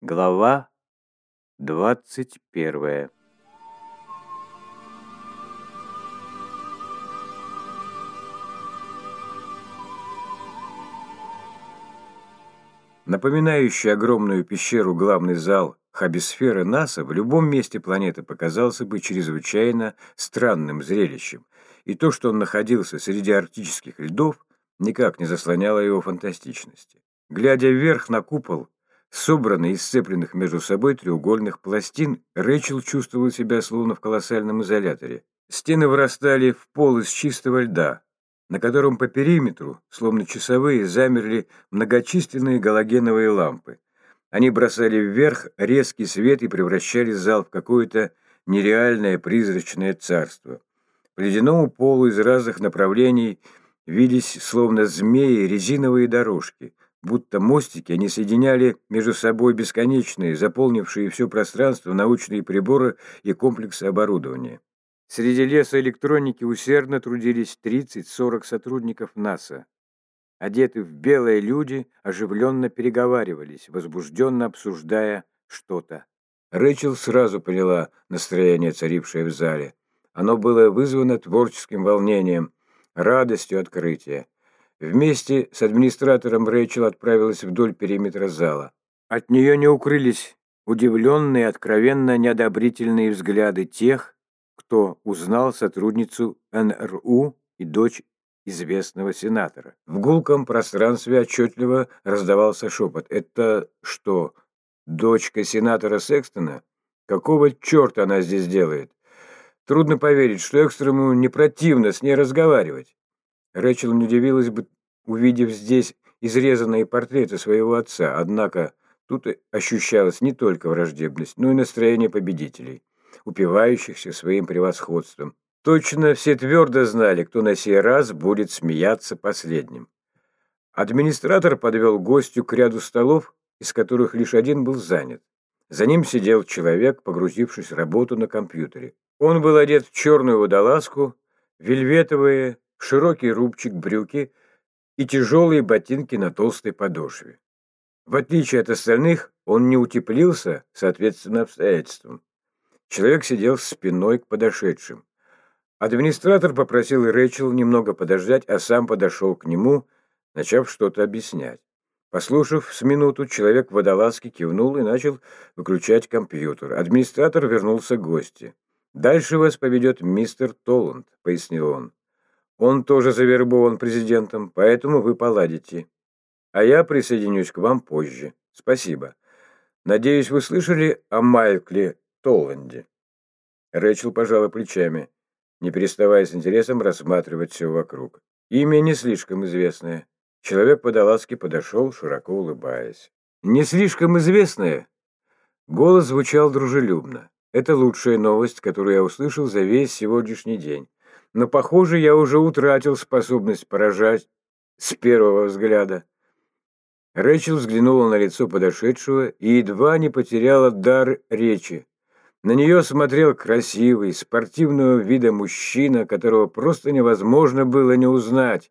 Глава двадцать первая Напоминающий огромную пещеру главный зал хабисферы НАСА в любом месте планеты показался бы чрезвычайно странным зрелищем, и то, что он находился среди арктических льдов, никак не заслоняло его фантастичности. Глядя вверх на купол, собранный из сцепленных между собой треугольных пластин, Рэчел чувствовал себя словно в колоссальном изоляторе. Стены вырастали в пол из чистого льда, на котором по периметру, словно часовые, замерли многочисленные галогеновые лампы. Они бросали вверх резкий свет и превращали зал в какое-то нереальное призрачное царство. По ледяному полу из разных направлений виделись, словно змеи, резиновые дорожки. Будто мостики они соединяли между собой бесконечные, заполнившие все пространство научные приборы и комплексы оборудования. Среди леса электроники усердно трудились 30-40 сотрудников НАСА. Одеты в белые люди оживленно переговаривались, возбужденно обсуждая что-то. Рэчел сразу поняла настроение, царившее в зале. Оно было вызвано творческим волнением, радостью открытия. Вместе с администратором Рэйчел отправилась вдоль периметра зала. От нее не укрылись удивленные, откровенно неодобрительные взгляды тех, кто узнал сотрудницу НРУ и дочь известного сенатора. В гулком пространстве отчетливо раздавался шепот. «Это что, дочка сенатора Секстона? Какого черта она здесь делает? Трудно поверить, что Экстрему не противно с ней разговаривать». Рэчел не удивилась бы, увидев здесь изрезанные портреты своего отца, однако тут ощущалась не только враждебность, но и настроение победителей упивающихся своим превосходством. Точно все твердо знали, кто на сей раз будет смеяться последним. Администратор подвел гостю к ряду столов, из которых лишь один был занят. За ним сидел человек, погрузившись в работу на компьютере. Он был одет в черную водолазку, вельветовые, широкий рубчик брюки и тяжелые ботинки на толстой подошве. В отличие от остальных, он не утеплился, соответственно, обстоятельствам. Человек сидел спиной к подошедшим. Администратор попросил Рэчел немного подождать, а сам подошел к нему, начав что-то объяснять. Послушав с минуту, человек в водолазке кивнул и начал выключать компьютер. Администратор вернулся к гости. «Дальше вас поведет мистер Толланд», — пояснил он. «Он тоже завербован президентом, поэтому вы поладите. А я присоединюсь к вам позже. Спасибо. Надеюсь, вы слышали о Майкле Толланде. Рэчел пожала плечами, не переставая с интересом рассматривать все вокруг. Имя не слишком известное. Человек по-даласки подошел, широко улыбаясь. «Не слишком известное?» Голос звучал дружелюбно. Это лучшая новость, которую я услышал за весь сегодняшний день. Но, похоже, я уже утратил способность поражать с первого взгляда. Рэчел взглянула на лицо подошедшего и едва не потеряла дар речи. На нее смотрел красивый, спортивного вида мужчина, которого просто невозможно было не узнать.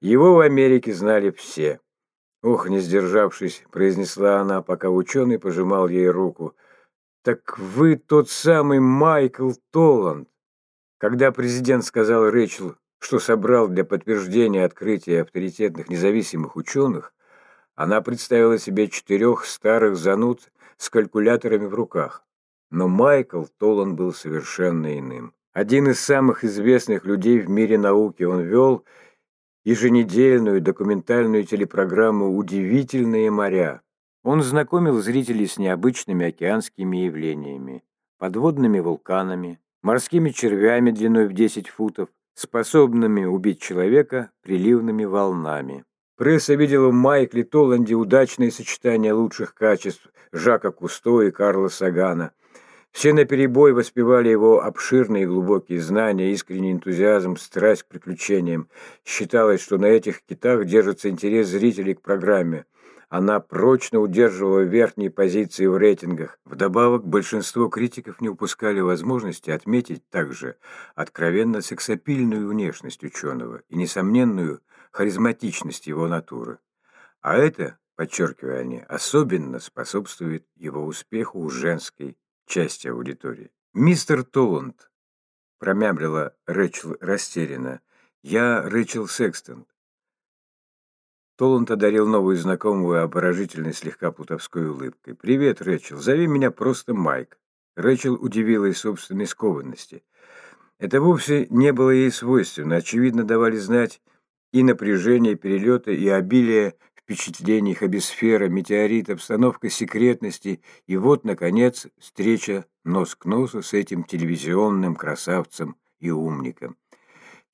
Его в Америке знали все. «Ох, не сдержавшись», — произнесла она, пока ученый пожимал ей руку. «Так вы тот самый Майкл Толланд». Когда президент сказал Рэчел, что собрал для подтверждения открытия авторитетных независимых ученых, она представила себе четырех старых зануд с калькуляторами в руках. Но Майкл Толан был совершенно иным. Один из самых известных людей в мире науки, он вел еженедельную документальную телепрограмму «Удивительные моря». Он знакомил зрителей с необычными океанскими явлениями, подводными вулканами, морскими червями длиной в 10 футов, способными убить человека приливными волнами. Пресса видела в Майкле Толланде удачное сочетание лучших качеств Жака Кусто и Карла Сагана – все наперебой воспевали его обширные и глубокие знания, искренний энтузиазм, страсть к приключениям. Считалось, что на этих китах держится интерес зрителей к программе. Она прочно удерживала верхние позиции в рейтингах. Вдобавок, большинство критиков не упускали возможности отметить также откровенно сексапильную внешность ученого и несомненную харизматичность его натуры. А это подчеркивая они, особенно способствует его успеху у женской части аудитории. «Мистер Толланд», — промямлила Рэчел растерянно, — «я Рэчел Секстон». Толланд одарил новую знакомую обворожительной слегка плутовской улыбкой. «Привет, Рэчел. Зови меня просто Майк». Рэчел удивилась собственной скованности. Это вовсе не было ей свойственно. Очевидно, давали знать и напряжение перелета, и обилие впечатлений хабисфера, метеорит, обстановка секретности, и вот, наконец, встреча нос к носу с этим телевизионным красавцем и умником.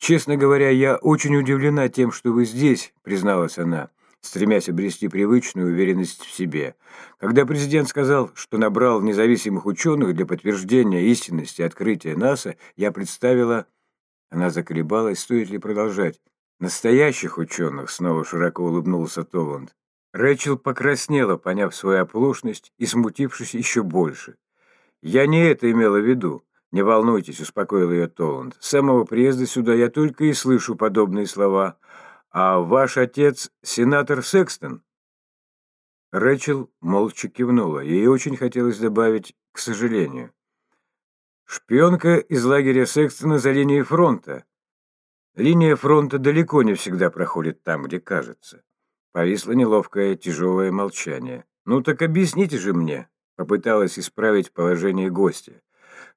«Честно говоря, я очень удивлена тем, что вы здесь», — призналась она, стремясь обрести привычную уверенность в себе. Когда президент сказал, что набрал независимых ученых для подтверждения истинности открытия НАСА, я представила... Она заколебалась, стоит ли продолжать. «Настоящих ученых», — снова широко улыбнулся Толланд. Рэчел покраснела, поняв свою оплошность и смутившись еще больше. «Я не это имела в виду. Не волнуйтесь», — успокоил ее Толланд. «С самого приезда сюда я только и слышу подобные слова. А ваш отец — сенатор Секстон?» Рэчел молча кивнула. Ей очень хотелось добавить «к сожалению». «Шпионка из лагеря Секстона за линией фронта», Линия фронта далеко не всегда проходит там, где кажется. Повисло неловкое, тяжелое молчание. «Ну так объясните же мне», — попыталась исправить положение гостя.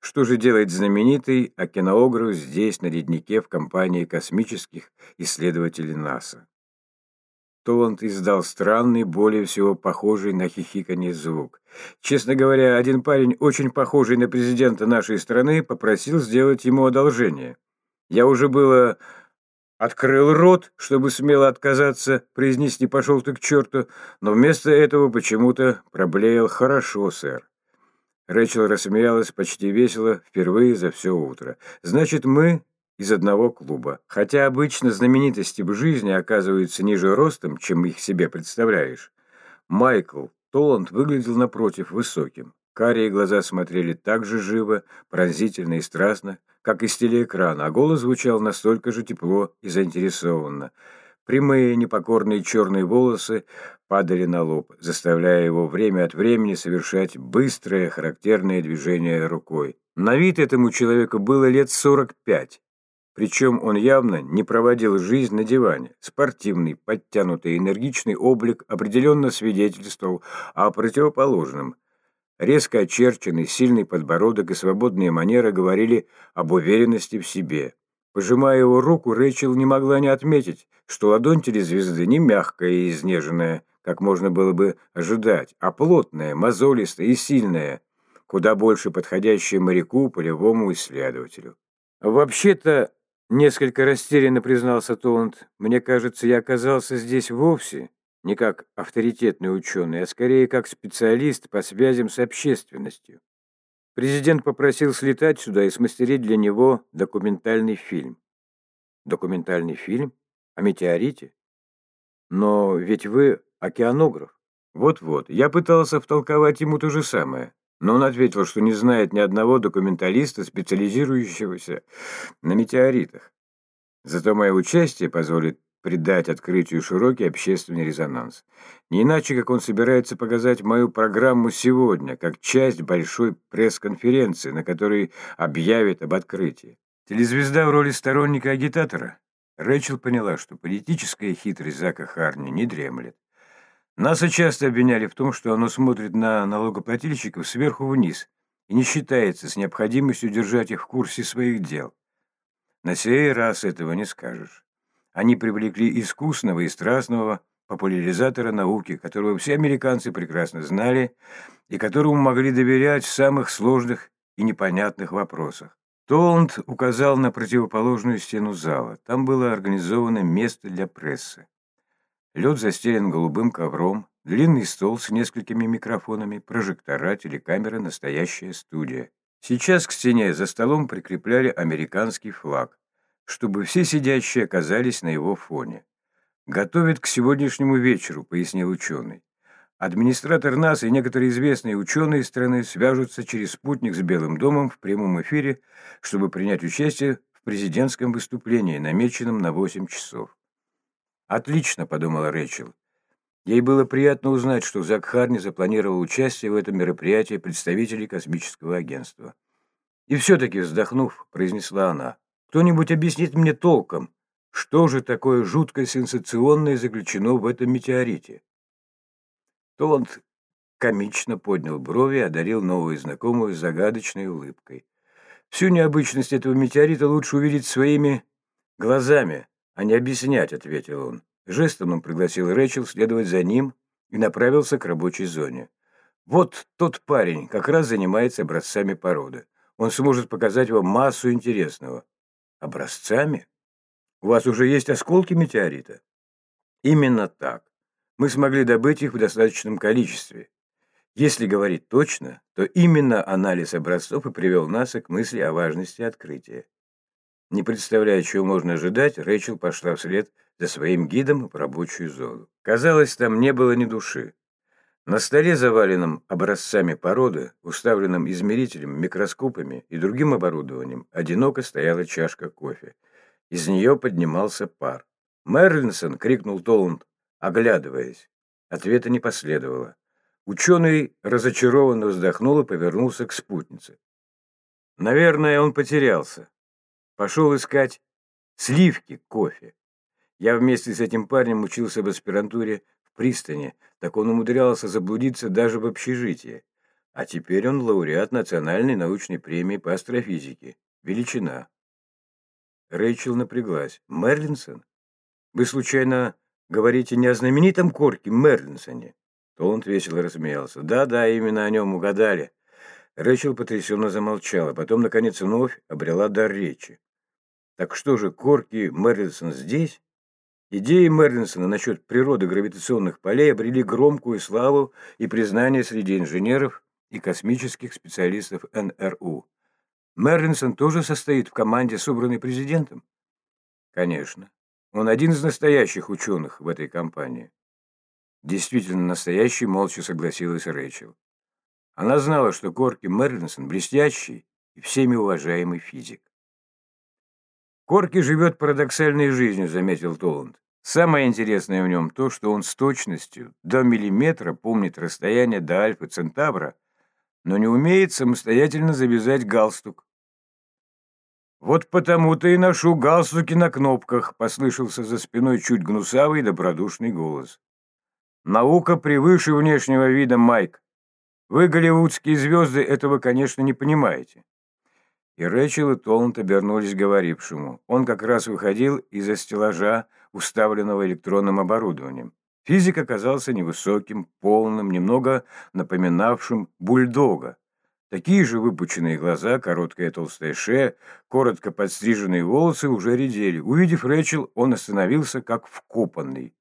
«Что же делает знаменитый океанограф здесь, на леднике, в компании космических исследователей НАСА?» Толанд издал странный, более всего похожий на хихиканье звук. Честно говоря, один парень, очень похожий на президента нашей страны, попросил сделать ему одолжение. Я уже было открыл рот, чтобы смело отказаться, произнести «пошел ты к черту», но вместо этого почему-то проблеял «хорошо, сэр». Рэчел рассмеялась почти весело впервые за все утро. «Значит, мы из одного клуба. Хотя обычно знаменитости в жизни оказываются ниже ростом, чем их себе представляешь. Майкл Толланд выглядел напротив высоким. Карие глаза смотрели так же живо, пронзительно и страстно, как из телеэкрана, а голос звучал настолько же тепло и заинтересованно. Прямые, непокорные черные волосы падали на лоб, заставляя его время от времени совершать быстрое, характерное движение рукой. На вид этому человеку было лет 45. Причем он явно не проводил жизнь на диване. Спортивный, подтянутый, энергичный облик определенно свидетельствовал о противоположном. Резко очерченный, сильный подбородок и свободные манеры говорили об уверенности в себе. Пожимая его руку, Рэйчел не могла не отметить, что ладонь телезвезды не мягкая и изнеженная, как можно было бы ожидать, а плотная, мозолистая и сильная, куда больше подходящая моряку, полевому исследователю. «Вообще-то, — несколько растерянно признался Толанд, — мне кажется, я оказался здесь вовсе не как авторитетный ученый, а скорее как специалист по связям с общественностью. Президент попросил слетать сюда и смастерить для него документальный фильм. Документальный фильм? О метеорите? Но ведь вы океанограф. Вот-вот, я пытался втолковать ему то же самое. Но он ответил, что не знает ни одного документалиста, специализирующегося на метеоритах. Зато мое участие позволит придать открытию широкий общественный резонанс. Не иначе, как он собирается показать мою программу сегодня, как часть большой пресс-конференции, на которой объявит об открытии. Телезвезда в роли сторонника-агитатора. Рэчел поняла, что политическая хитрость Зака Харни не дремлет. НАСА часто обвиняли в том, что оно смотрит на налогоплательщиков сверху вниз и не считается с необходимостью держать их в курсе своих дел. На сей раз этого не скажешь. Они привлекли искусного и страстного популяризатора науки, которого все американцы прекрасно знали и которому могли доверять в самых сложных и непонятных вопросах. Толланд указал на противоположную стену зала. Там было организовано место для прессы. Лед застелен голубым ковром, длинный стол с несколькими микрофонами, прожектора, телекамера, настоящая студия. Сейчас к стене за столом прикрепляли американский флаг чтобы все сидящие оказались на его фоне. «Готовят к сегодняшнему вечеру», — пояснил ученый. Администратор НАСА и некоторые известные ученые страны свяжутся через спутник с Белым домом в прямом эфире, чтобы принять участие в президентском выступлении, намеченном на 8 часов. «Отлично», — подумала Рэйчел. Ей было приятно узнать, что Зак Харни запланировал участие в этом мероприятии представителей космического агентства. И все-таки, вздохнув, произнесла она, «Кто-нибудь объяснит мне толком, что же такое жутко сенсационное заключено в этом метеорите?» Толанд комично поднял брови и одарил новую знакомую загадочной улыбкой. «Всю необычность этого метеорита лучше увидеть своими глазами, а не объяснять», — ответил он. Жестом он пригласил Рэчел следовать за ним и направился к рабочей зоне. «Вот тот парень как раз занимается образцами породы. Он сможет показать вам массу интересного». «Образцами? У вас уже есть осколки метеорита?» «Именно так. Мы смогли добыть их в достаточном количестве. Если говорить точно, то именно анализ образцов и привел нас к мысли о важности открытия. Не представляя, чего можно ожидать, Рэйчел пошла вслед за своим гидом в рабочую зону. Казалось, там не было ни души. На столе, заваленном образцами породы, уставленном измерителем, микроскопами и другим оборудованием, одиноко стояла чашка кофе. Из нее поднимался пар. «Мерлинсон!» — крикнул Толланд, оглядываясь. Ответа не последовало. Ученый разочарованно вздохнул и повернулся к спутнице. Наверное, он потерялся. Пошел искать сливки кофе. Я вместе с этим парнем учился в аспирантуре пристани, так он умудрялся заблудиться даже в общежитии. А теперь он лауреат Национальной научной премии по астрофизике. Величина. Рэйчел напряглась. «Мерлинсон? Вы, случайно, говорите не о знаменитом корке Мерлинсоне?» Толанд весело рассмеялся. «Да-да, именно о нем угадали». Рэчел потрясенно замолчала, потом, наконец, вновь обрела дар речи. «Так что же, Корки Мерлинсон здесь?» Идеи Мерлинсона насчет природы гравитационных полей обрели громкую славу и признание среди инженеров и космических специалистов НРУ. Мерлинсон тоже состоит в команде, собранной президентом? Конечно. Он один из настоящих ученых в этой компании. Действительно настоящий, молча согласилась Рэйчел. Она знала, что Корки Мерлинсон блестящий и всеми уважаемый физик. Корки живет парадоксальной жизнью, заметил Толланд. Самое интересное в нем то, что он с точностью до миллиметра помнит расстояние до Альфа Центавра, но не умеет самостоятельно завязать галстук. «Вот потому-то и ношу галстуки на кнопках», — послышался за спиной чуть гнусавый добродушный голос. Наука превыше внешнего вида, Майк. Вы, голливудские звезды, этого, конечно, не понимаете. И Рэчел и Толланд обернулись говорившему. Он как раз выходил из-за стеллажа, уставленного электронным оборудованием. Физик оказался невысоким, полным, немного напоминавшим бульдога. Такие же выпученные глаза, короткая толстая шея, коротко подстриженные волосы уже редели. Увидев Рэчел, он остановился как вкопанный.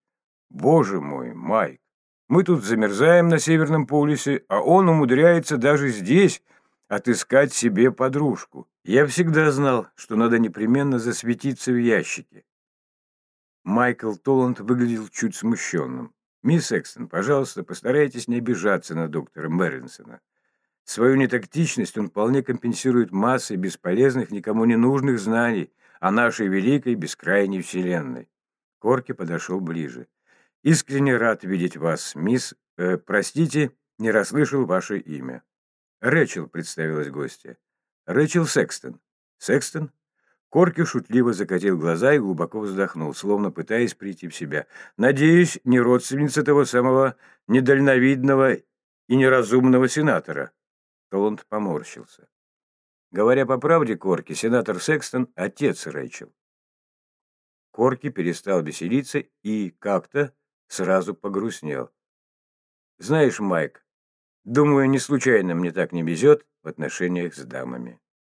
Боже мой, Майк, мы тут замерзаем на Северном полюсе, а он умудряется даже здесь отыскать себе подружку. Я всегда знал, что надо непременно засветиться в ящике. Майкл Толланд выглядел чуть смущенным. «Мисс Экстон, пожалуйста, постарайтесь не обижаться на доктора Мэринсона. Свою нетактичность он вполне компенсирует массой бесполезных, никому не нужных знаний о нашей великой бескрайней вселенной». Корки подошел ближе. Искренне рад видеть вас, мисс... Э, простите, не расслышал ваше имя. Рэчел, представилась гостья. Рэчел Секстон. Секстон? Корки шутливо закатил глаза и глубоко вздохнул, словно пытаясь прийти в себя. «Надеюсь, не родственница того самого недальновидного и неразумного сенатора?» Толланд поморщился. Говоря по правде, Корки, сенатор Секстон — отец Рэйчел. Корки перестал веселиться и как-то сразу погрустнел. «Знаешь, Майк, думаю, не случайно мне так не везет в отношениях с дамами».